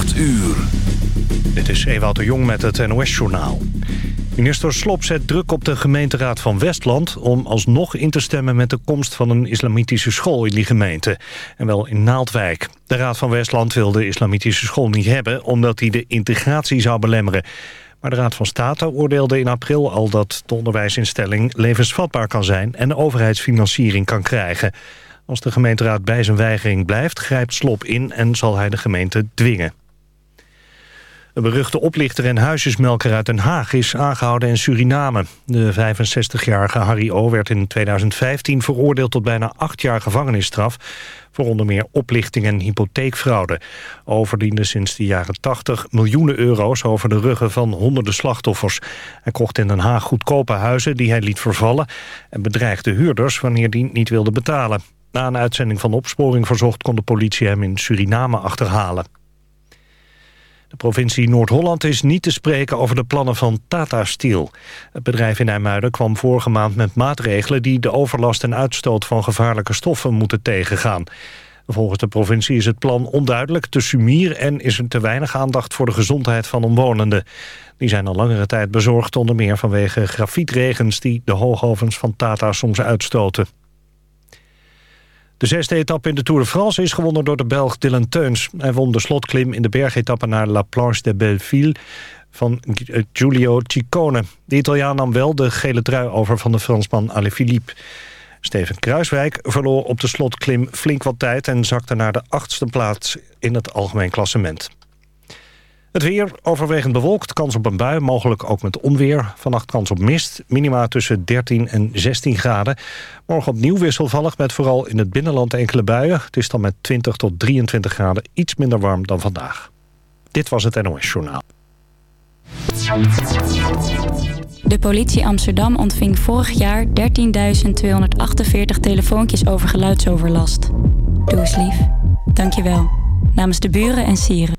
8 uur. Dit is Ewout de Jong met het NOS-journaal. Minister Slop zet druk op de gemeenteraad van Westland... om alsnog in te stemmen met de komst van een islamitische school in die gemeente. En wel in Naaldwijk. De raad van Westland wil de islamitische school niet hebben... omdat die de integratie zou belemmeren. Maar de Raad van State oordeelde in april al dat de onderwijsinstelling levensvatbaar kan zijn... en overheidsfinanciering kan krijgen. Als de gemeenteraad bij zijn weigering blijft, grijpt Slop in... en zal hij de gemeente dwingen. Een beruchte oplichter en huisjesmelker uit Den Haag is aangehouden in Suriname. De 65-jarige Harry O. werd in 2015 veroordeeld tot bijna acht jaar gevangenisstraf... voor onder meer oplichting en hypotheekfraude. O verdiende sinds de jaren 80 miljoenen euro's over de ruggen van honderden slachtoffers. Hij kocht in Den Haag goedkope huizen die hij liet vervallen... en bedreigde huurders wanneer die niet wilden betalen. Na een uitzending van opsporing verzocht kon de politie hem in Suriname achterhalen. De provincie Noord-Holland is niet te spreken over de plannen van Tata Steel. Het bedrijf in IJmuiden kwam vorige maand met maatregelen... die de overlast en uitstoot van gevaarlijke stoffen moeten tegengaan. Volgens de provincie is het plan onduidelijk, te sumier... en is er te weinig aandacht voor de gezondheid van omwonenden. Die zijn al langere tijd bezorgd, onder meer vanwege grafietregens... die de hoogovens van Tata soms uitstoten. De zesde etappe in de Tour de France is gewonnen door de Belg Dylan Teuns. Hij won de slotklim in de bergetappe naar La Planche de Belleville van Giulio Ciccone. De Italiaan nam wel de gele trui over van de Fransman Alaphilippe. Steven Kruiswijk verloor op de slotklim flink wat tijd... en zakte naar de achtste plaats in het algemeen klassement. Het weer overwegend bewolkt, kans op een bui, mogelijk ook met onweer. Vannacht kans op mist, minima tussen 13 en 16 graden. Morgen opnieuw wisselvallig met vooral in het binnenland enkele buien. Het is dan met 20 tot 23 graden iets minder warm dan vandaag. Dit was het NOS Journaal. De politie Amsterdam ontving vorig jaar 13.248 telefoontjes over geluidsoverlast. Doe eens lief. Dank je wel. Namens de buren en sieren.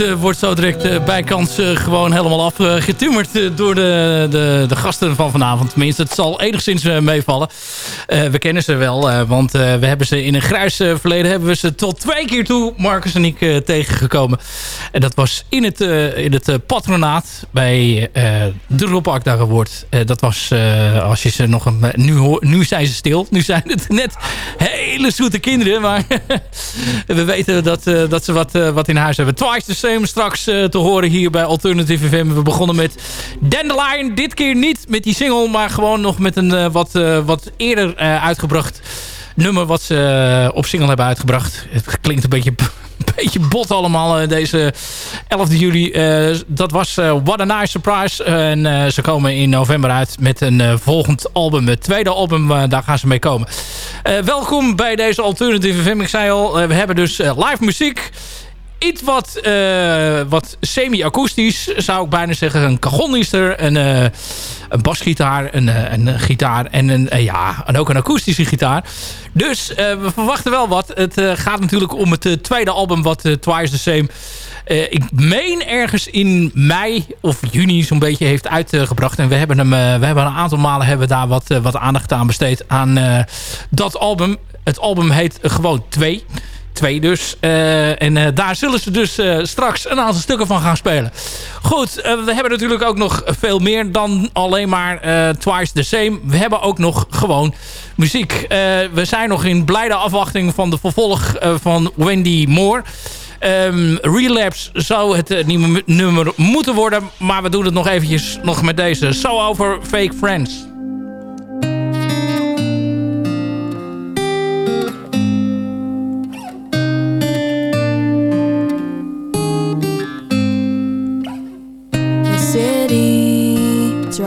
Uh, wordt zo direct uh, bijkans uh, gewoon helemaal afgetummerd door de, de, de, gasten van vanavond. Tenminste, het zal enigszins meevallen. we kennen ze wel, want we hebben ze in een grijs verleden... hebben we ze tot twee keer toe, Marcus en ik, tegengekomen. En dat was in het, in het patronaat bij de Rob Akda Award. dat was, als je ze nog een... Nu, nu zijn ze stil. Nu zijn het net hele zoete kinderen. Maar we weten dat, dat ze wat, wat in huis hebben. Twice the Same straks te horen hier bij Alternative FM. We begonnen met Dandelion. Dit keer niet met die single, maar gewoon nog met een wat, wat eerder uitgebracht nummer wat ze op single hebben uitgebracht. Het klinkt een beetje, beetje bot allemaal deze 11 juli. dat was What a Nice Surprise. en ze komen in november uit met een volgend album. Het tweede album, daar gaan ze mee komen. welkom bij deze Alternative FM. We hebben dus live muziek iets wat, uh, wat semi-akoestisch, zou ik bijna zeggen. Een cajon is er, een, uh, een basgitaar, een, uh, een gitaar en, een, ja, en ook een akoestische gitaar. Dus we verwachten wel wat. Het gaat natuurlijk om het tweede album wat Twice the Same... ik meen ergens in mei of juni zo'n beetje heeft uitgebracht. En we hebben, hem, we hebben een aantal malen hebben daar wat, wat aandacht aan besteed aan dat album. Het album heet gewoon 2 dus. Uh, en uh, daar zullen ze dus uh, straks een aantal stukken van gaan spelen. Goed, we hebben natuurlijk ook nog veel meer dan alleen maar Twice the Same. We hebben ook nog gewoon muziek. we zijn nog in blijde afwachting van de vervolg van Wendy Moore. Um, Relapse zou het nieuwe nummer moeten worden. Maar we doen het nog eventjes nog met deze. So Over Fake Friends.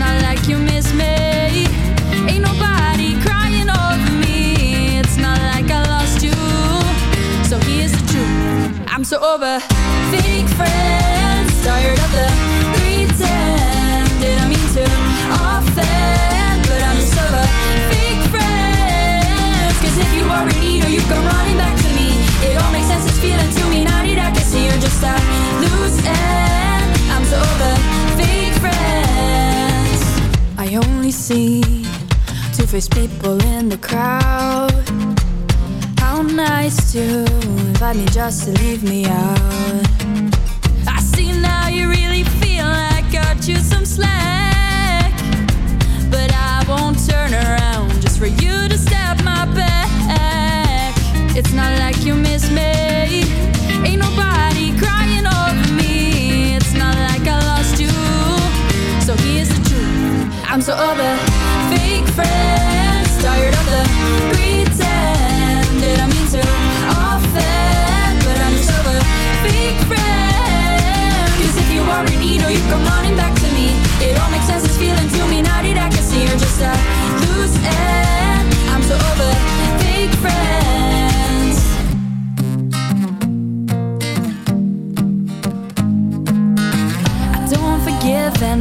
Not like you miss me. Ain't nobody crying over me. It's not like I lost you. So here's the truth. I'm so over fake friends. Tired of the pretend. Didn't mean to offend, but I'm just over fake if you already need her, you come running back to me. It all makes sense, it's feeling to me. I can see you're just a loose end. I'm so over See two-faced people in the crowd. How nice to invite me just to leave me out. I see now you really feel like I got you some slack. But I won't turn around just for you to stab my back. It's not like you miss me. Ain't nobody crying I'm so over fake friends, tired of the pretend. Did I mean to offend? But I'm just over fake friends. Cause if you are in need or you come running back to me, it all makes sense, it's feeling to me. Now that I can see you're just a loose end. I'm so over fake friends.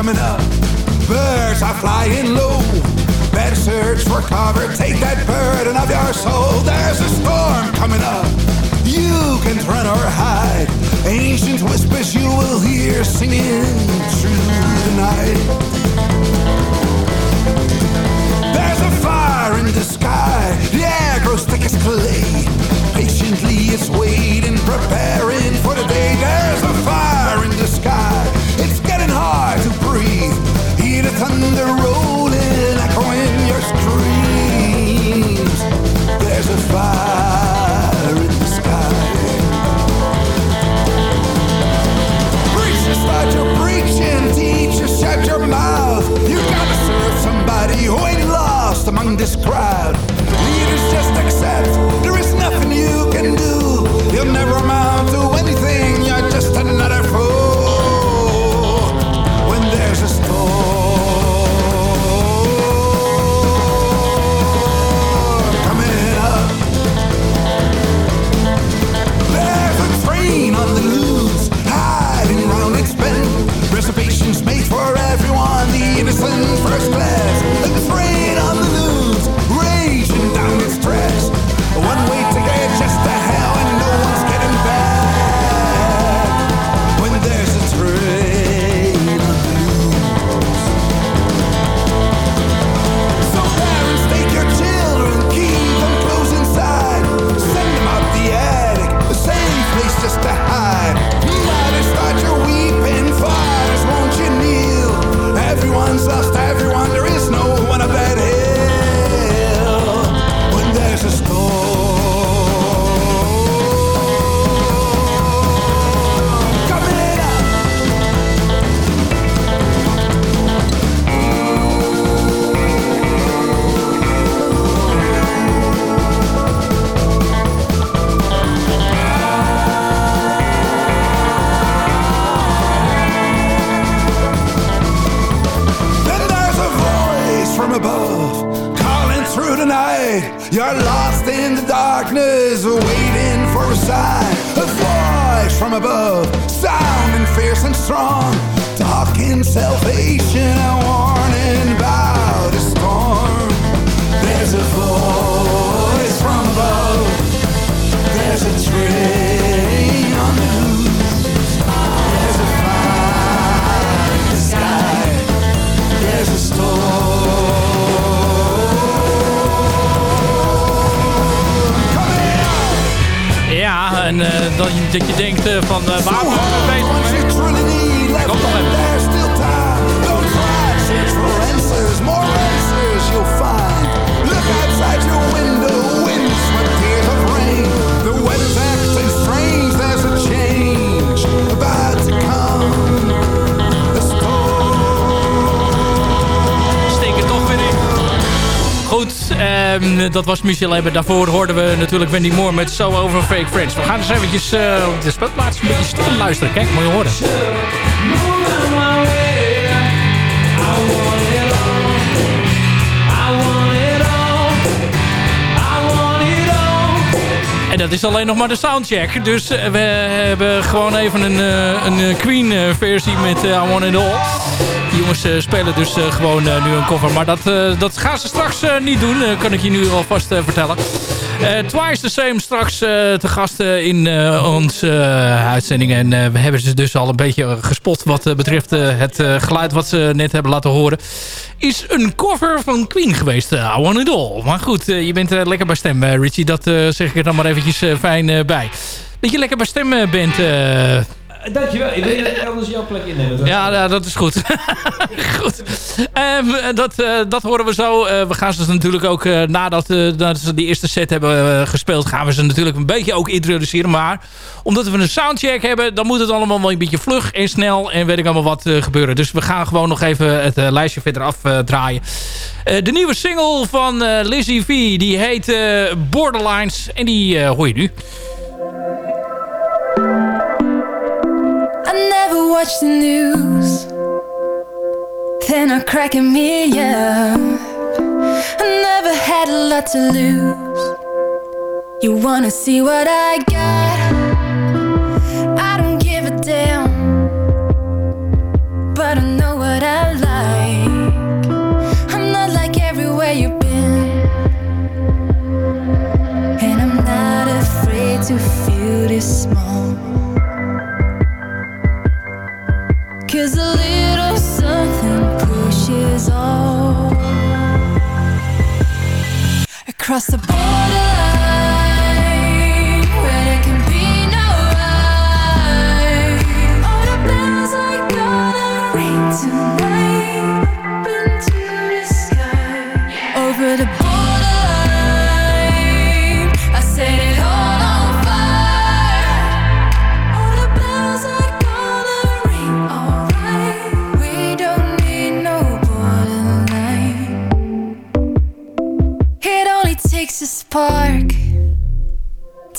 coming up. Birds are flying low. Better search for cover. Take that burden of your soul. There's a storm coming up. You can run or hide. Ancient whispers you will hear singing through the night. There's a fire in the sky. The air grows thick as clay patiently it's waiting, preparing for the day. There's a fire in the sky. Hard to breathe. Hear the thunder rolling, echoing your screams. There's a fire in the sky. Preacher, start your preaching. Teacher, shut your mouth. You gotta serve somebody who ain't lost among this crowd. Leaders just accept there is nothing you can do. You'll never amount zingt eh, van eh, uh, waar Ik hoop nog even. Don't. Ehm, dat was Michel Ebber. Daarvoor hoorden we natuurlijk Wendy Moore met So Over Fake Friends. We gaan eens eventjes eh, op de speelplaats een beetje stil luisteren. Kijk, moet je horen. En dat is alleen nog maar de soundcheck. Dus eh, we hebben gewoon even een, eh, een Queen-versie met I Want It All. Die jongens eh, spelen dus eh, gewoon eh, nu een cover. Maar dat, dat gaan ze straks niet doen. kan ik je nu alvast vertellen. Twice the Same straks te gast eh, in onze uitzending. En we hebben ze dus al een beetje gespot wat betreft het geluid wat ze net hebben laten horen. Is een cover van Queen geweest. eh, I Want It All. Maar goed, je bent lekker bij stem, Richie. Dat zeg ik er dan maar eventjes fijn bij. Dat je lekker bij stem bent, Dankjewel. Ik wil anders jouw plek innemen. ja, ja, dat is goed. goed. Ehm, dat, eh, dat horen we zo. Eh, we gaan ze natuurlijk ook, eh, nadat, eh, nadat ze die eerste set hebben eh, gespeeld... gaan we ze natuurlijk een beetje ook introduceren. Maar omdat we een soundcheck hebben... dan moet het allemaal wel een beetje vlug en snel... en weet ik allemaal wat eh, gebeuren. Dus we gaan gewoon nog even het eh, lijstje verder afdraaien. Eh, de nieuwe single van eh, Lizzie V... die heet eh, Borderlines. En die eh, hoor je nu. Watch the news. Then I crack a up. I never had a lot to lose. You wanna see what I got? across the border.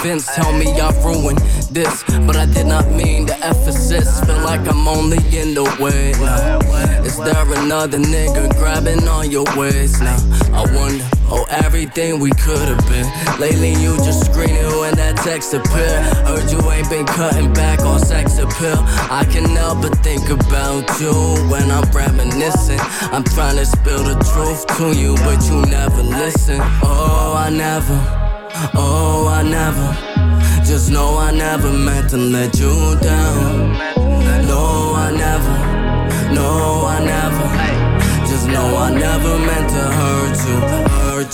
convinced. Tell me I ruined this, but I did not mean the emphasis. Feel like I'm only in the way now. Is there another nigga grabbing on your waist now? I wonder, oh, everything we could have been. Lately, you just screaming when that text appear. Heard you ain't been cutting back on sex appeal. I can help but think about you when I'm reminiscing. I'm trying to spill the truth to you, but you never listen. Oh, I never, oh, I never. Just know I never meant to let you down. No, I never, no, I never. Just know I never meant to hurt you.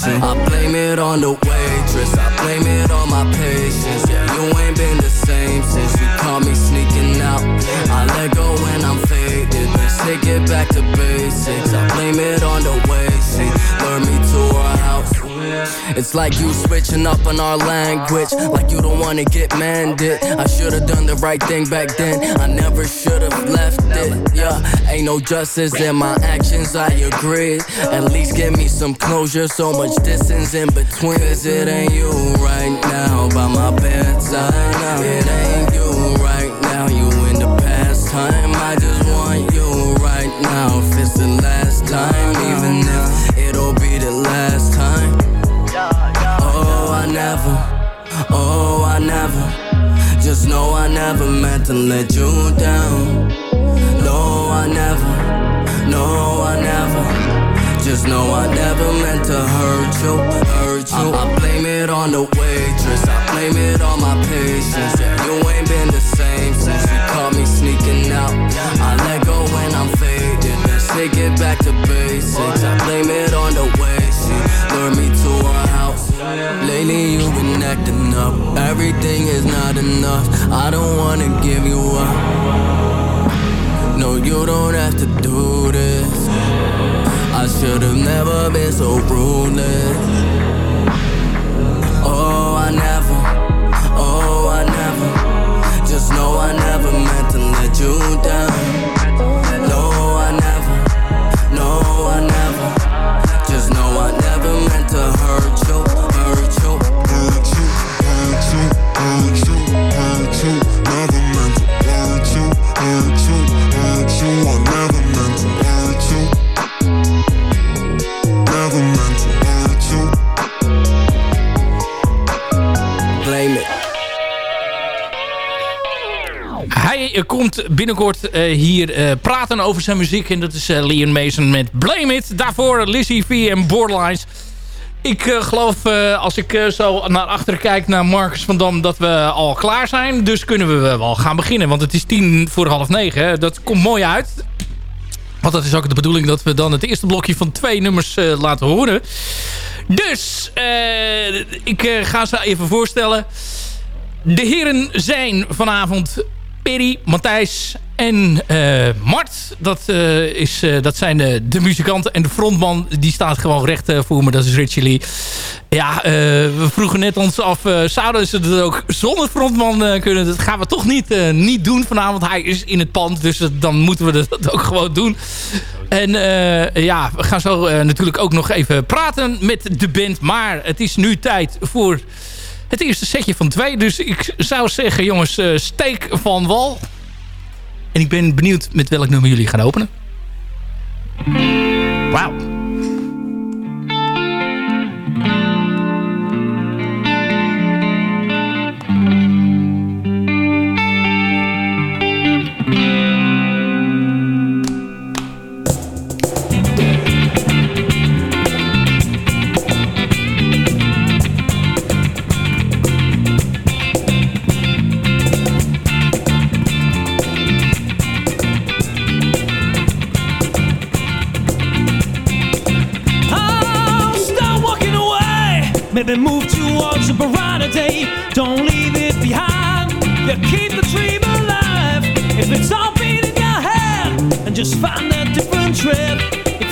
I blame it on the waitress, I blame it on my patience. Yeah, you ain't been the same since you caught me sneaking out. I let go when I'm faded, let's take it back to basics. I blame it It's like you switching up on our language, like you don't wanna get mended. I should've done the right thing back then, I never should've left it. Yeah, ain't no justice in my actions, I agree. At least give me some closure, so much distance in between. Cause it ain't you right now by my bedside. Now. It ain't you right now, you in the past time. I just want you right now. If it's the last time, oh, I never. Just know I never meant to let you down. No, I never, no, I never. Just know I never meant to hurt you, hurt you. I, I blame it on the waitress, I blame it on my patience. Yeah, you ain't been the same since you caught me sneaking out. I let go when I'm faded, let's take it back to basics. I blame it on the way she me to her house. Lately you've been acting up, everything is not enough. I don't wanna give you up. No, you don't have to do this. I should've never been so ruthless. Oh, I never, oh, I never. Just know I never meant to let you down. Komt binnenkort hier praten over zijn muziek. En dat is Leon Mason met Blame It. Daarvoor Lizzie V en Borderlines. Ik geloof, als ik zo naar achteren kijk naar Marcus van Dam... dat we al klaar zijn. Dus kunnen we wel gaan beginnen. Want het is tien voor half negen. Dat komt mooi uit. Want dat is ook de bedoeling dat we dan het eerste blokje van twee nummers laten horen. Dus, ik ga ze even voorstellen. De heren zijn vanavond Perry, Matthijs en uh, Mart. Dat, uh, is, uh, dat zijn de, muzikanten. En de frontman die staat gewoon recht voor me. Dat is Richie Lee. Ja, we vroegen net ons af. zouden ze het ook zonder frontman kunnen? Dat gaan we toch niet, niet doen vanavond. Hij is in het pand. Dus dan moeten we dat ook gewoon doen. En ja, we gaan zo natuurlijk ook nog even praten met de band. Maar het is nu tijd voor het eerste setje van twee. Dus ik zou zeggen, jongens, uh, steek van wal. En ik ben benieuwd met welk nummer jullie gaan openen. Wauw.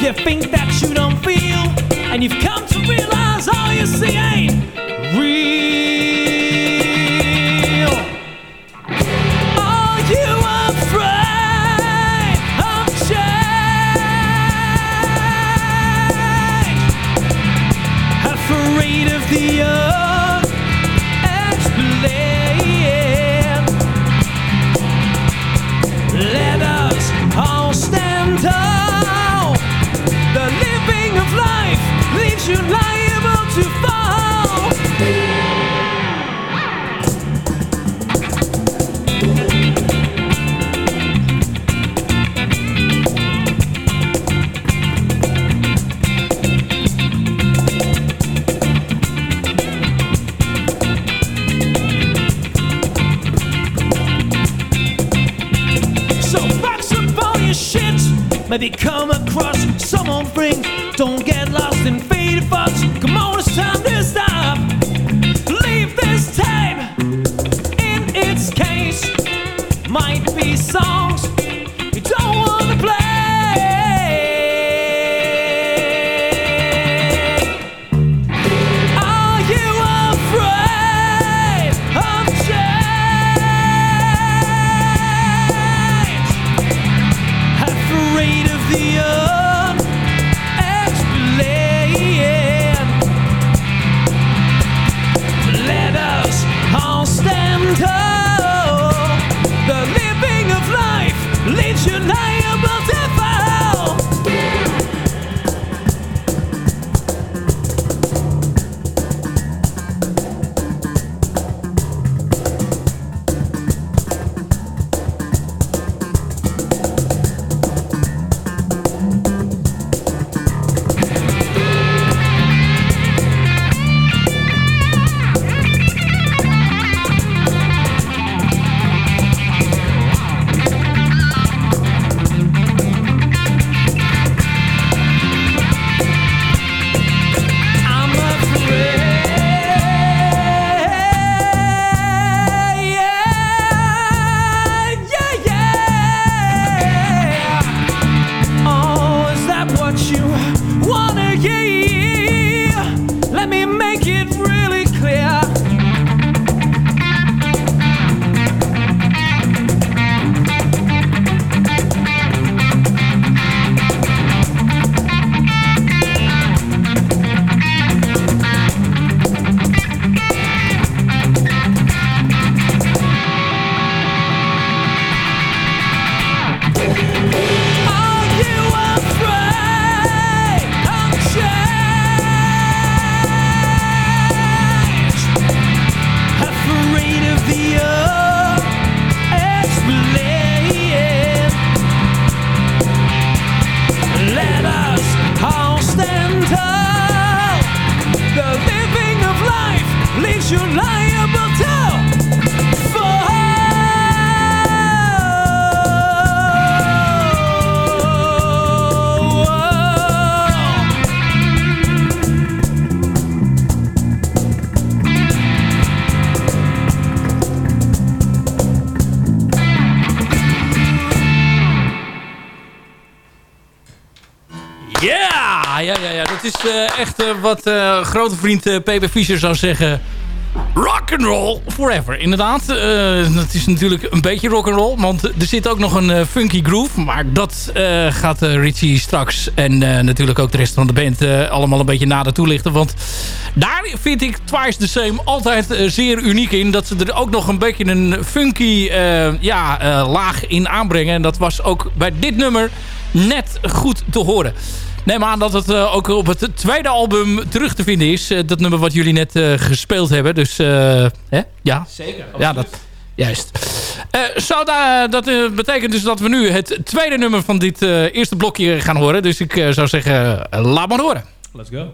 You think that you don't feel, and you've come to realize all you see Ja, ja, ja, ja. dat is uh, echt uh, wat uh, grote vriend P.B. Fischer zou zeggen. Rock and roll forever. Inderdaad, dat is natuurlijk een beetje rock and roll, want er zit ook nog een funky groove. Maar dat gaat Richie straks en natuurlijk ook de rest van de band allemaal een beetje nader toelichten. Want daar vind ik Twice the Same altijd zeer uniek in. Dat ze er ook nog een beetje een funky ja, laag in aanbrengen. En dat was ook bij dit nummer net goed te horen. Neem aan dat het uh, ook op het tweede album terug te vinden is. Uh, dat nummer wat jullie net uh, gespeeld hebben. Dus, hè? Ja? Zeker. Ja, dat, juist. zou da dat betekent dus dat we nu het tweede nummer van dit eerste blokje gaan horen. Dus ik zou zeggen, laat maar horen. Let's go.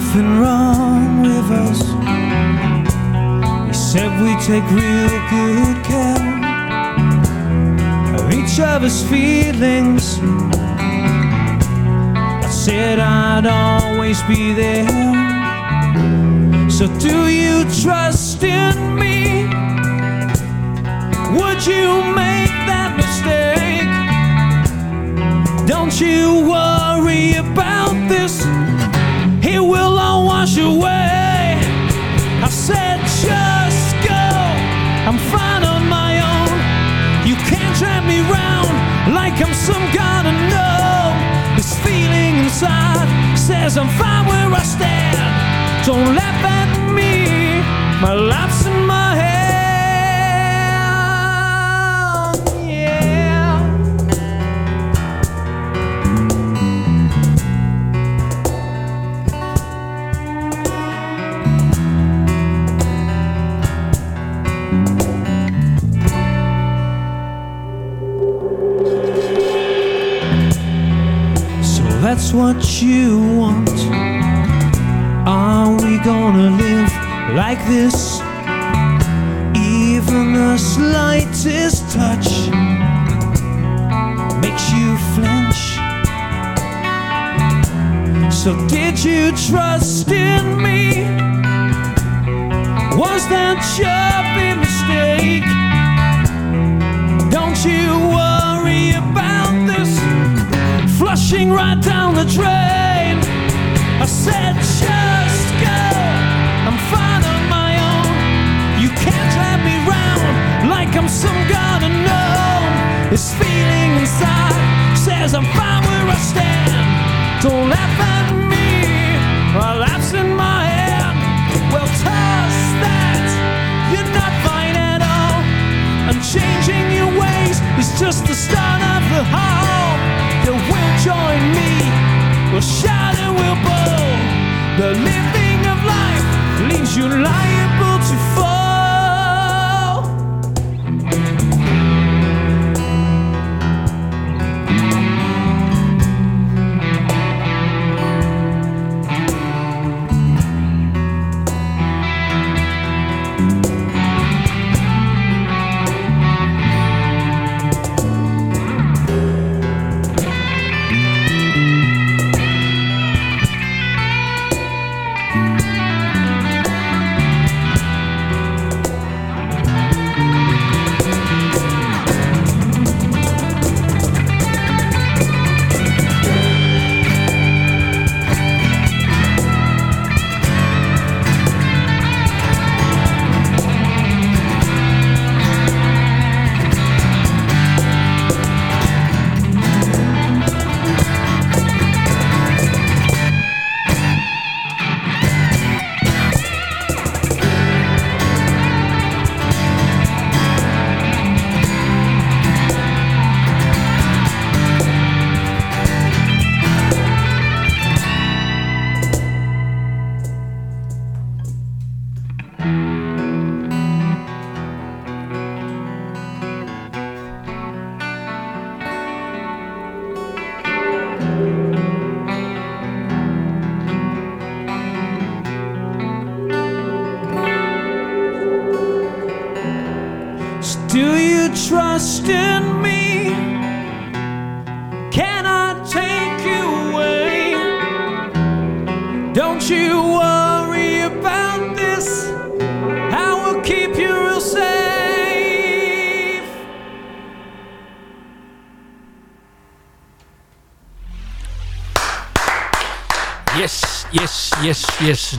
Nothing wrong with us. We said we take real good care of each other's feelings. I said I'd always be there. So, do you trust in me? Would you make that mistake? Don't you worry about this it will all wash away. I said, just go. I'm fine on my own. You can't drag me round like I'm some god of no. This feeling inside says I'm fine where I stand. Don't laugh at me. My life's in my what you want. Are we gonna live like this? Even the slightest touch makes you flinch. So, did you trust in me? Was that your big mistake? Don't you worry about this flushing right down the drain. I said, just go. I'm fine on my own. You can't drag me round like I'm some god unknown. This feeling inside says I'm fine where I stand. Don't laugh at me. My life's in my hand. Well, toss that. You're not fine at all. And changing your ways is just the start of the hall. That will join me. We'll shout and we'll bowl. The living of life leaves you liable to fall.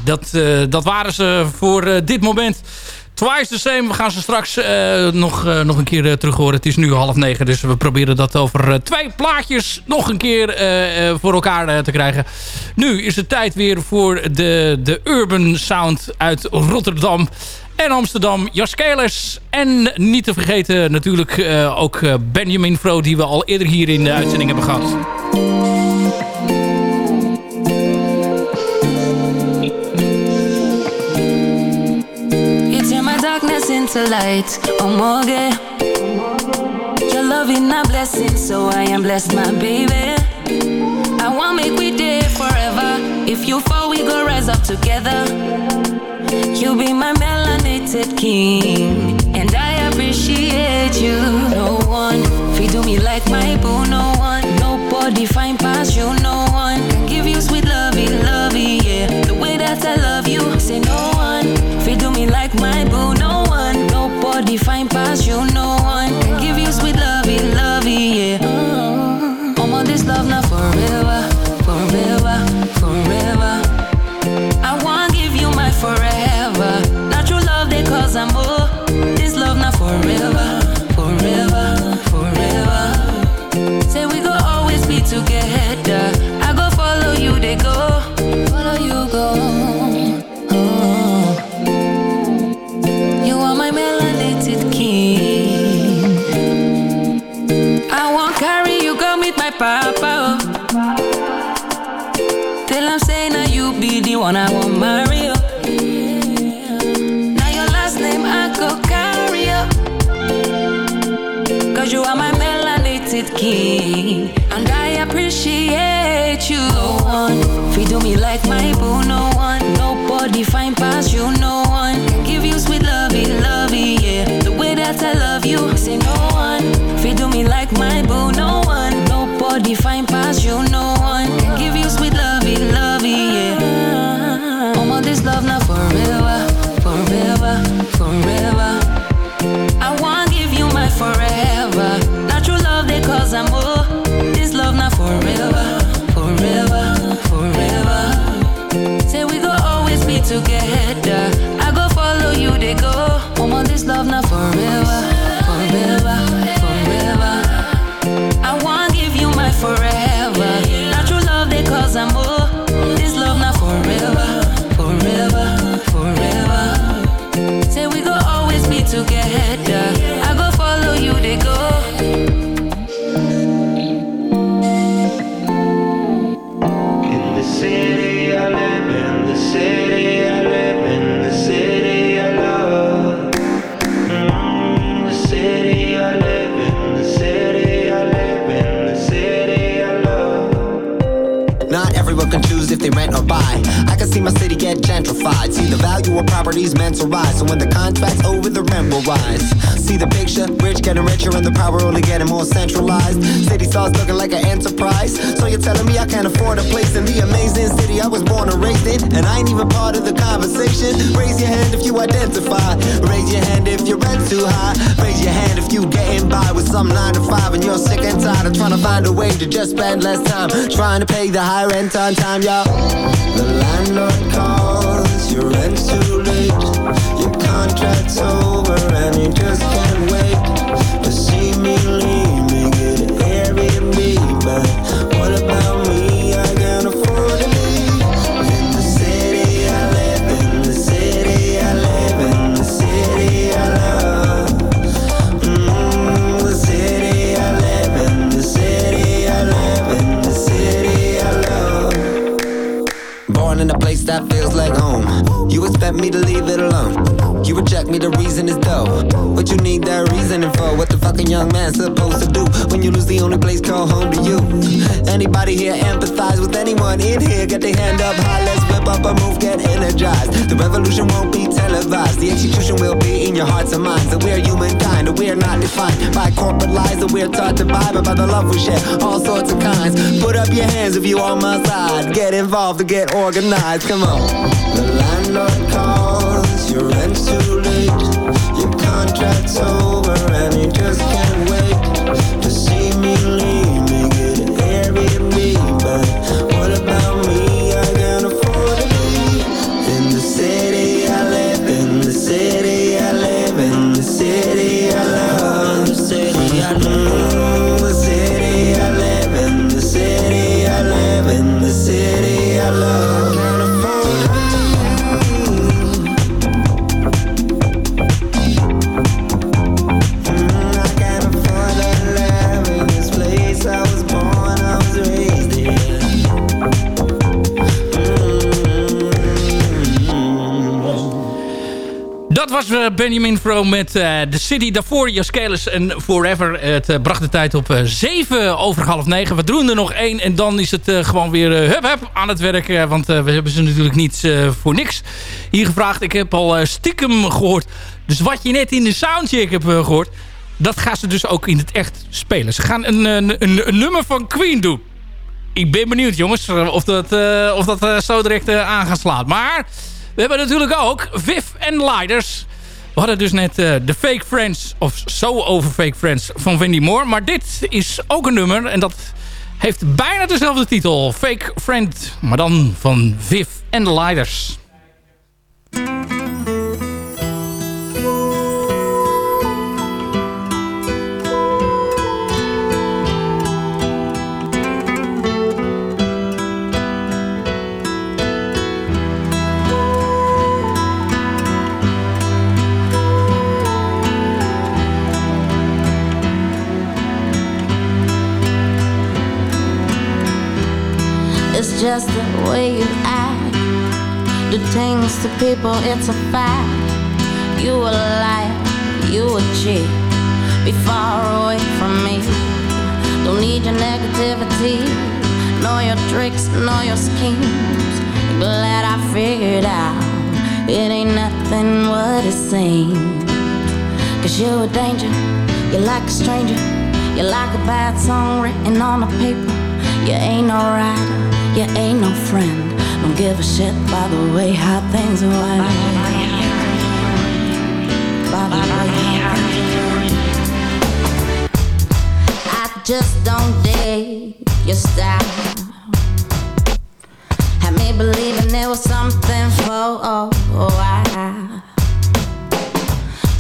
Dat, uh, dat waren ze voor uh, dit moment. Twice the same. We gaan ze straks uh, nog, nog een keer terug horen. Het is nu half negen, dus we proberen dat over twee plaatjes nog een keer voor elkaar te krijgen. Nu is het tijd weer voor de, de Urban Sound uit Rotterdam en Amsterdam. Jaskeles en niet te vergeten natuurlijk ook Benjamin Fro... die we al eerder hier in de uitzending hebben gehad. Into light, oh morgue. Your love is a blessing, so I am blessed, my baby. I want make we day forever. If you fall, we go rise up together. You be my melanated king, and I appreciate you. No one feed do me like my boo, no one. Nobody find past you, no one can give you sweet lovey, lovey, yeah. The way that I love you, say no past you, no one I want marry. oh. Now your last name I go carry. oh. Cause you are my melanated king. And I appreciate you. No one feed me like my boo. No one, nobody find past you. No See the value of properties meant to rise. So when the contract's over, the rent will rise. See the picture, rich getting richer and the power only getting more centralized. City starts looking like an enterprise. So you're telling me I can't afford a place in the amazing city I was born and raised in, and I ain't even part of the conversation. Raise your hand if you identify. Raise your hand if your rent's too high. Raise your hand if you getting by with some nine to five and you're sick and tired of trying to find a way to just spend less time trying to pay the high rent on time, y'all. The landlord calls, your rent's too late. Your contract's over and you just can't up high, let's whip up a move, get energized. The revolution won't be televised. The execution will be in your hearts and minds. That we're humankind, that we're not defined by corporate lies that we're taught to buy, but by the love we share, all sorts of kinds. Put up your hands if you on my side. Get involved to get organized. Come on. The landlord calls, your rent's too late. Your contract's over was eh, Benjamin Fro met eh, The City. Daarvoor Jaskelis en Forever. Het eh, bracht de tijd op eh, 7 over half 9. We doen er nog één en dan is het gewoon weer hup hup aan het werk. want we hebben ze natuurlijk niet voor niks hier gevraagd. Ik heb al stiekem gehoord. Dus wat je net in de soundcheck hebt eh, gehoord... dat gaan ze dus ook in het echt spelen. Ze gaan een, een, een, nummer van Queen doen. Ik ben benieuwd jongens of dat, of dat zo direct aan gaat slaan. Maar... We hebben natuurlijk ook Viv en Liders. We hadden dus net eh, de Fake Friends, of zo over Fake Friends van Wendy Moore. Maar dit is ook een nummer en dat heeft bijna dezelfde titel. Fake Friend, maar dan van Viv en de Liders. Just the way you act. Do things to people, it's a fact. You a liar, you a cheat. Be far away from me. Don't need your negativity, nor your tricks, nor your schemes. Glad I figured out it ain't nothing what it seems. Cause you a danger, you're like a stranger. You're like a bad song written on a paper. You ain't no rider, you ain't no friend. Don't give a shit by the way how things went. By the way. I just don't dig your style. Had me believing there was something for oh, I.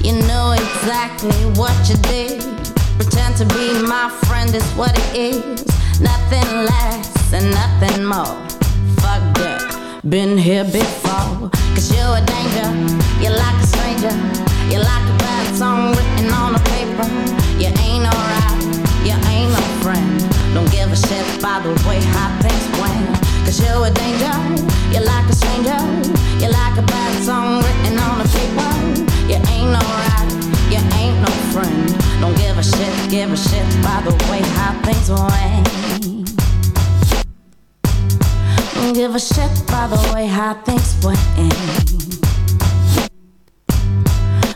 You know exactly what you did. Pretend to be my friend is what it is. Nothing less nothing more. Fuck that. Been here before. Cause you're a danger. You're like a stranger. You're like a bad song written on a paper. You ain't alright. You ain't no friend. Don't give a shit by the way how things went. Cause you're a danger. You're like a stranger. You're like a bad song written on a paper. You ain't alright. You ain't no friend. Don't give a shit, give a shit by the way how things went. Don't give a shit by the way how things went.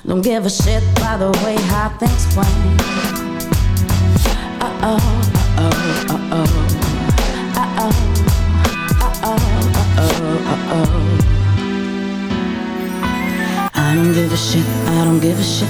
Don't give a shit by the way how things went. Uh oh, uh oh, uh oh, uh oh, uh oh, uh oh, uh oh. I don't give a shit, I don't give a shit,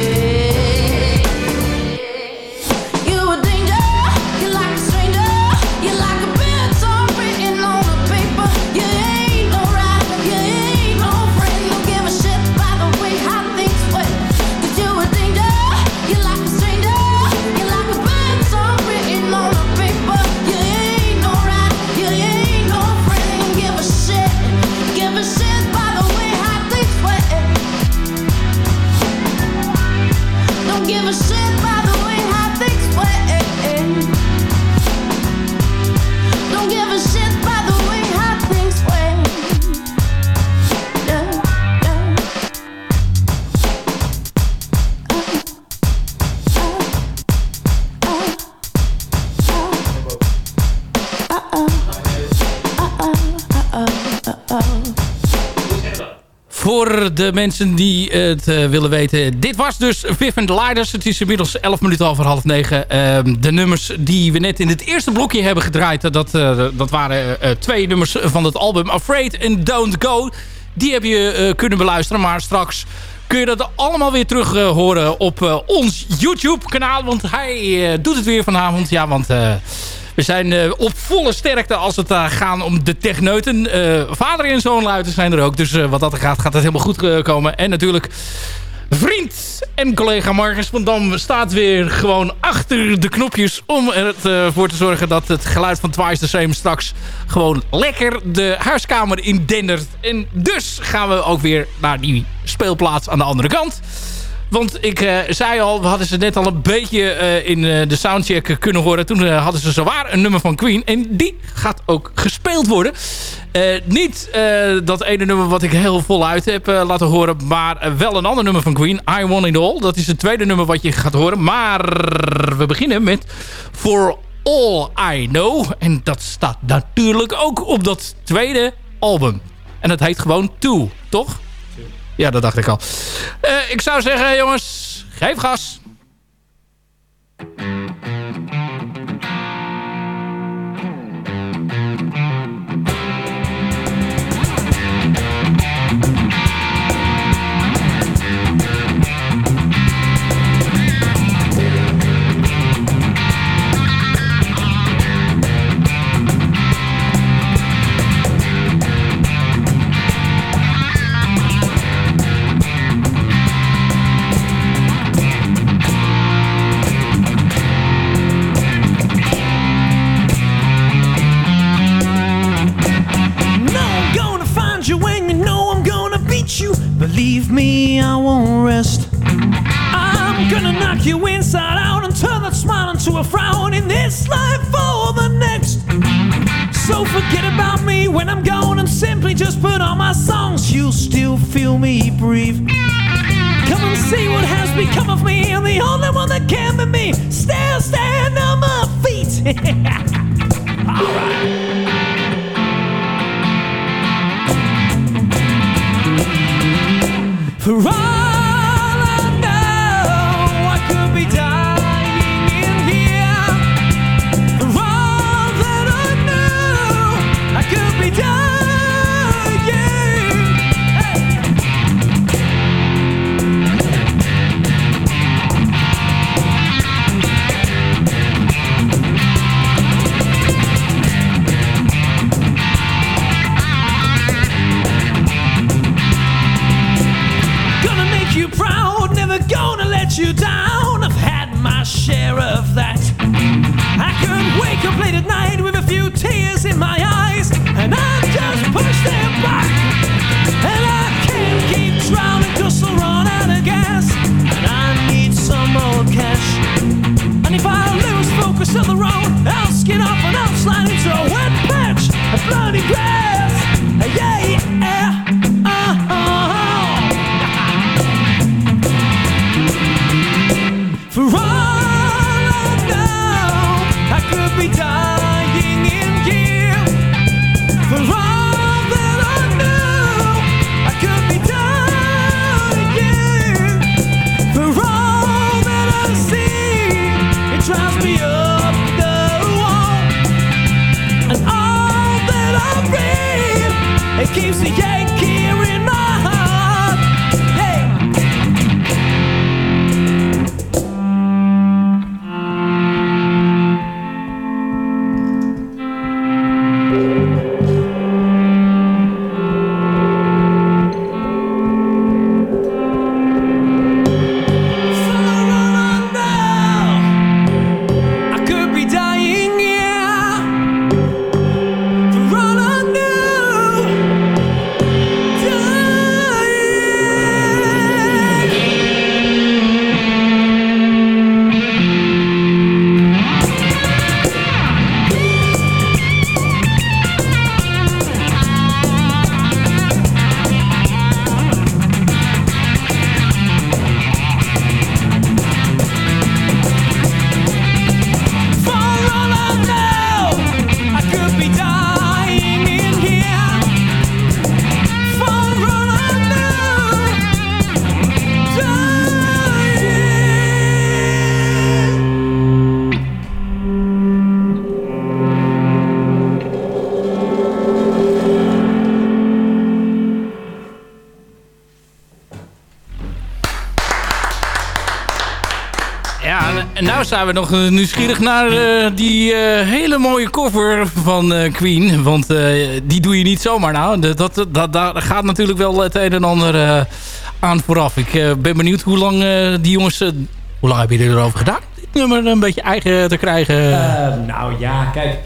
Voor de mensen die het uh, willen weten. Dit was dus Viv Lighters. Het is inmiddels 11 minuten over half negen. Uh, de nummers die we net in het eerste blokje hebben gedraaid. Dat, uh, dat waren twee nummers van het album Afraid and Don't Go. Die heb je kunnen beluisteren. Maar straks kun je dat allemaal weer terug horen op ons YouTube kanaal. Want hij doet het weer vanavond. Ja, want... We zijn uh, op volle sterkte als het uh, gaan om de techneuten. Uh, vader en zoon luiden zijn er ook. Dus wat dat gaat, gaat het helemaal goed komen. En natuurlijk vriend en collega Marcus van Dam staat weer gewoon achter de knopjes... om ervoor te zorgen dat het geluid van Twice the Same straks gewoon lekker de huiskamer in dendert. En dus gaan we ook weer naar die speelplaats aan de andere kant... Want ik uh, zei al, we hadden ze net al een beetje uh, in uh, de soundcheck kunnen horen. Toen hadden ze zowaar een nummer van Queen. En die gaat ook gespeeld worden. niet dat ene nummer wat ik heel voluit heb laten horen. Maar wel een ander nummer van Queen. I Want It All. Dat is het tweede nummer wat je gaat horen. Maar we beginnen met For All I Know. En dat staat natuurlijk ook op dat tweede album. En dat heet gewoon Two, toch? Ja, dat dacht ik al. Uh, ik zou zeggen, jongens, geef gas. En nou zijn we nog nieuwsgierig naar eh, die eh, hele mooie cover van eh, Queen. Want die doe je niet zomaar nou. Dat, dat, daar gaat natuurlijk wel het een en ander aan vooraf. Ik ben benieuwd hoe lang die jongens... hoe lang heb je erover gedaan? Dit nummer een beetje eigen te krijgen. Eh, nou ja, kijk.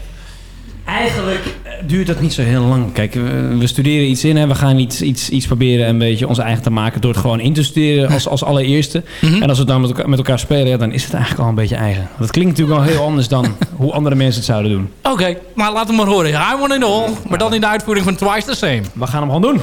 Eigenlijk eh, duurt dat niet zo heel lang. Kijk, we, we studeren iets in. Hè. We gaan iets, iets, iets proberen een beetje ons eigen te maken... door het gewoon in te studeren als, als allereerste. En als we dan met elkaar, met elkaar spelen... Ja, dan is het eigenlijk al een beetje eigen. Dat klinkt natuurlijk al heel anders dan hoe andere mensen het zouden doen. Oké, maar laten we maar horen. I Want It All, maar dan in de uitvoering van Twice The Same. We gaan hem gewoon doen.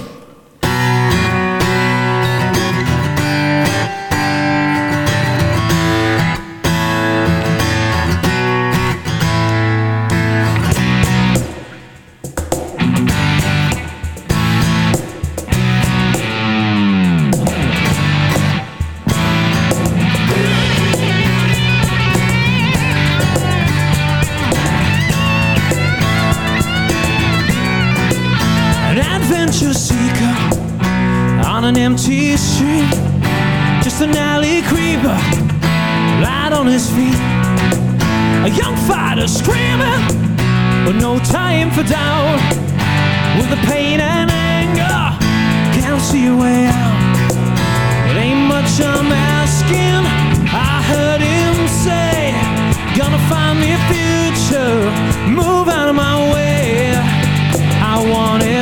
For doubt. With the pain and anger, can't see a way out. It ain't much I'm asking. I heard him say, Gonna find me a future, move out of my way. I want it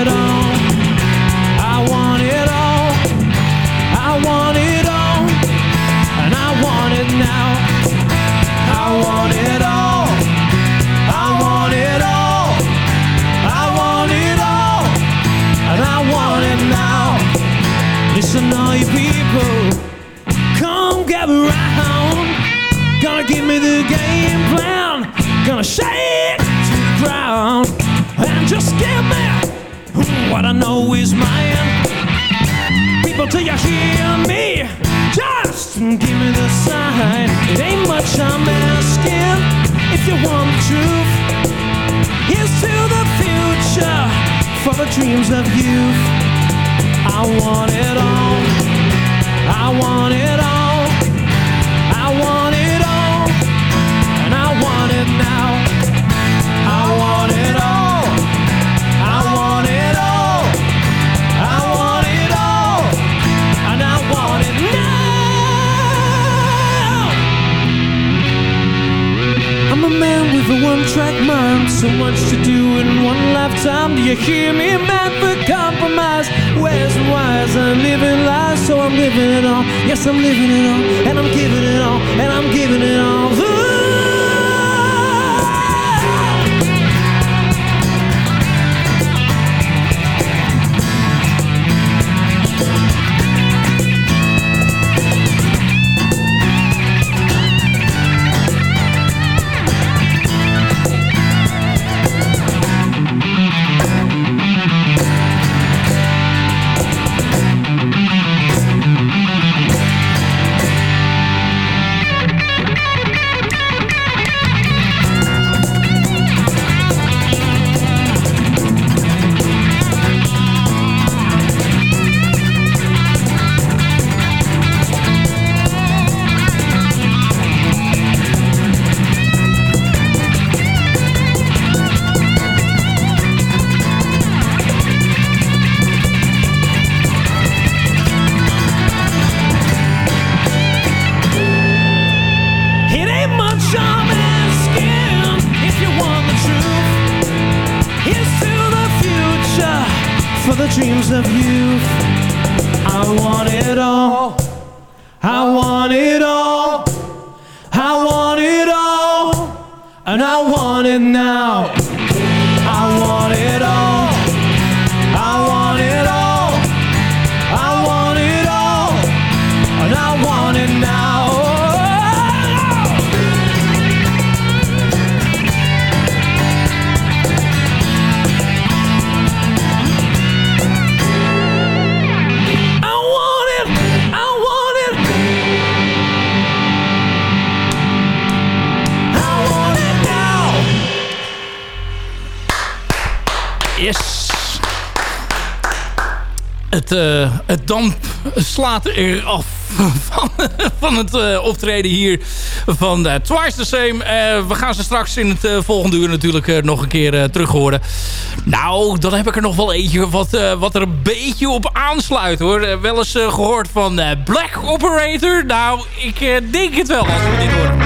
dreams of youth. I want it all. I want it so much to do in one lifetime. Do you hear me? Man for compromise. Where's the wise? I'm living lies, so I'm living it all. Yes, I'm living it all, and I'm giving it all, and I'm giving it all. Slaat er af van, van het eh, optreden hier van uh, Twice the Same. we gaan ze straks in het volgende uur natuurlijk nog een keer terug horen. Nou, dan heb ik er nog wel eentje wat, wat er een beetje op aansluit hoor. wel eens gehoord van Black Operator. Nou, ik denk het wel als we dit horen.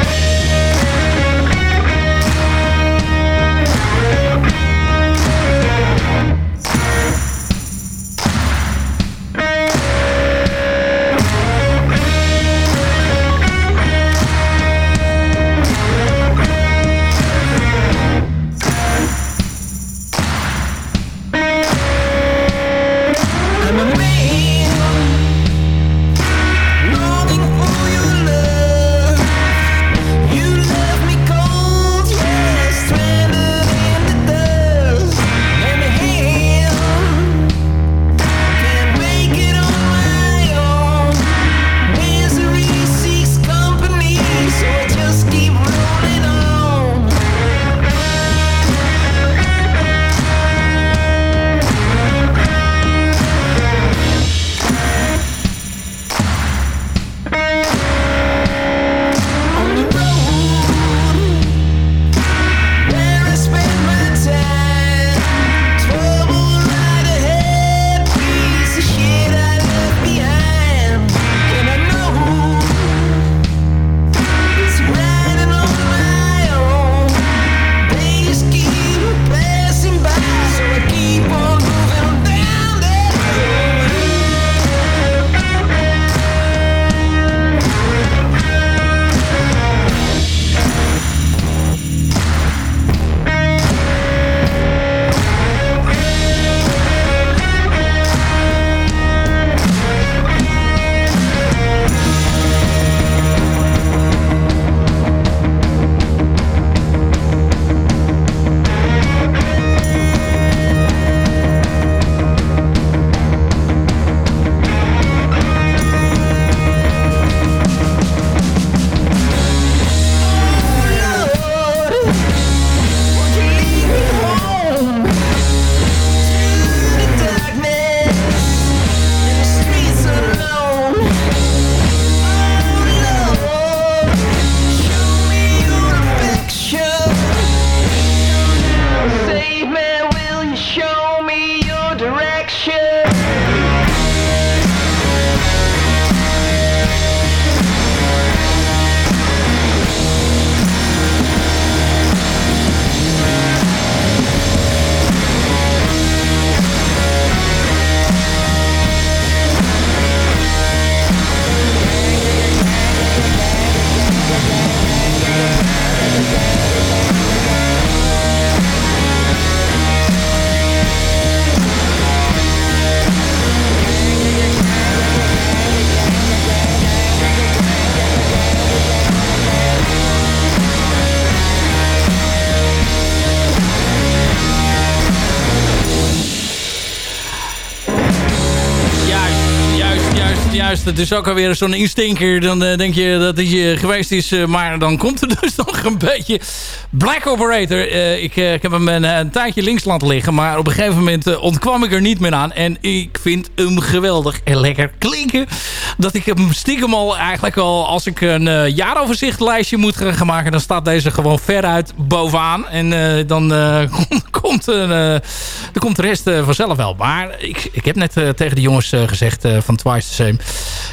Het is ook alweer zo'n instinker. Dan uh, denk je dat het je geweest is. Uh, maar dan komt er dus nog een beetje... Black Operator. Ik, ik, heb hem een, een, tijdje links laten liggen. Maar op een gegeven moment ontkwam ik er niet meer aan. En ik vind hem geweldig en lekker klinken. Dat ik hem stiekem al eigenlijk al... Als ik een jaaroverzichtlijstje moet gaan maken... Dan staat deze gewoon veruit bovenaan. En dan komt, komt de rest vanzelf wel. Maar ik, ik heb net tegen de jongens gezegd van Twice the Same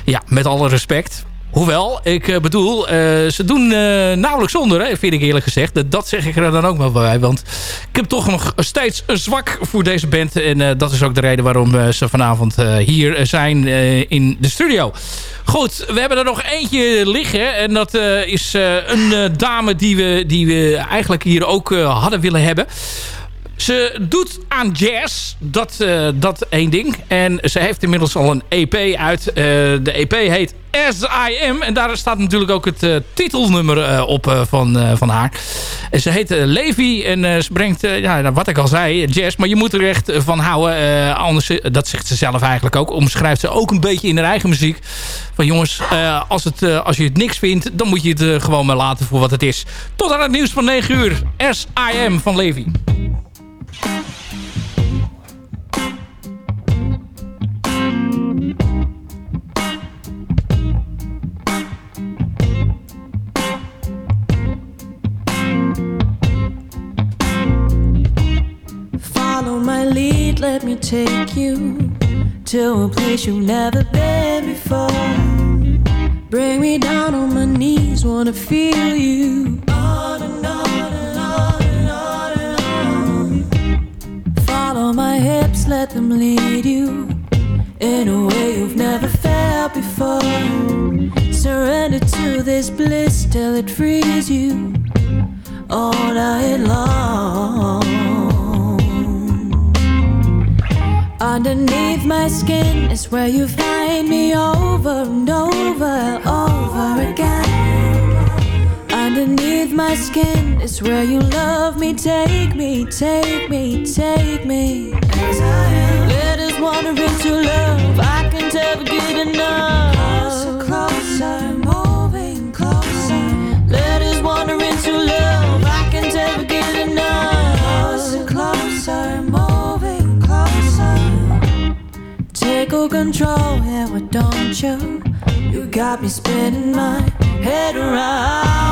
ja, met alle respect. Hoewel, ik eh, bedoel, uh, ze doen uh, nauwelijks zonder, vind ik eerlijk gezegd. Dat, zeg ik er dan ook wel bij. Want ik heb toch nog steeds een zwak voor deze band. En dat is ook de reden waarom ze vanavond hier zijn in de studio. Goed, we hebben er nog eentje liggen. En dat is een dame die we, die we eigenlijk hier ook hadden willen hebben. Ze doet aan jazz, dat, uh, dat één ding. En ze heeft inmiddels al een EP uit. Uh, de EP heet As I Am. En daar staat natuurlijk ook het uh, titelnummer op van, van haar. En ze heet Levi en ze brengt, ja, wat ik al zei, jazz. Maar je moet er echt van houden. anders, dat zegt ze zelf eigenlijk ook. Omschrijft ze ook een beetje in haar eigen muziek. Van jongens, als, het, als je het niks vindt, dan moet je het gewoon maar laten voor wat het is. Tot aan het nieuws van 9 uur. As I Am van Levi. Let me take you to a place you've never been before. Bring me down on my knees, wanna feel you. On and on and on and on and on. Follow my hips, let them lead you in a way you've never felt before. Surrender to this bliss till it frees you all night long. Underneath my skin is where you find me over and over, over again. Underneath my skin is where you love me. Take me, take me, take me. As I am. Let us wander into love. I can't ever get enough. Closer, closer, Control, yeah, why don't you? You got me spinning my head around.